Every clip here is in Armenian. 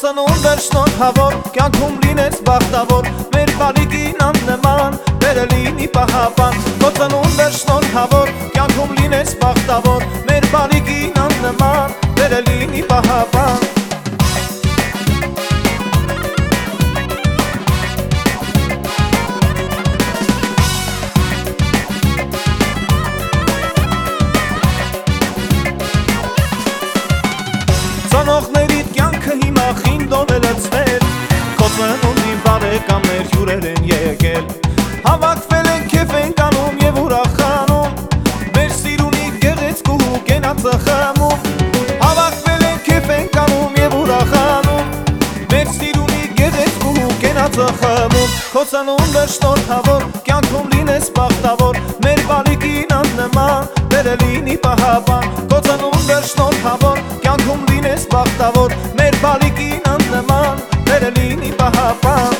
ծնունդ էր շնորհավոր կյանքում լինես բախտավոր մեր բալիկին աննման բերը լինի պահապան քո ծնունդ էր շնորհավոր կյանքում լինես բախտավոր մեր բալիկին աննման բերը լինի պահապան խմում Քո ծնունդը շնորհավոր կյանքում լինես բախտավոր Մեր բալիկին աննման դերը լինի պահապան Քո ծնունդը շնորհավոր կյանքում լինես բախտավոր Մեր բալիկին աննման դերը լինի պահապան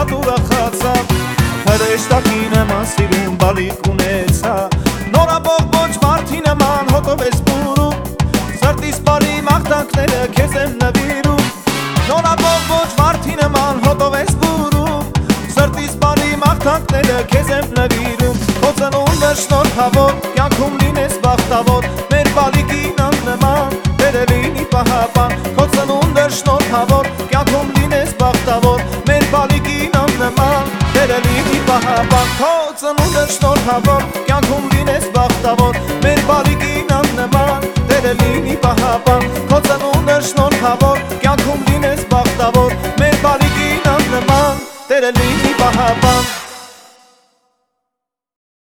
շատ ուրախացավ Հրեշտակի նման սիրուն բալիկ ունեցա Նորաբող ոչ մարդի նման հոտով ես բուրում Սրտիս բարի մաղթանքները քեզ եմ նվիրում Նորաբող ոչ մարդի նման հոտով ես բուրում Սրտիս բարի մաղթանքները քեզ եմ նվիրում Քո ծնունդը շնորհավոր կյանքում լինես բախտավոր Մեր բալիկին աննման դերը լինի պահապան պահապան Քո ծնունդը շնորհավոր կյանքում լինես բախտավոր Մեր բալիկին աննման դերը լինի պահապան Քո ծնունդը շնորհավոր կյանքում լինես բախտավոր Մեր բալիկին աննման դերը լինի պահապան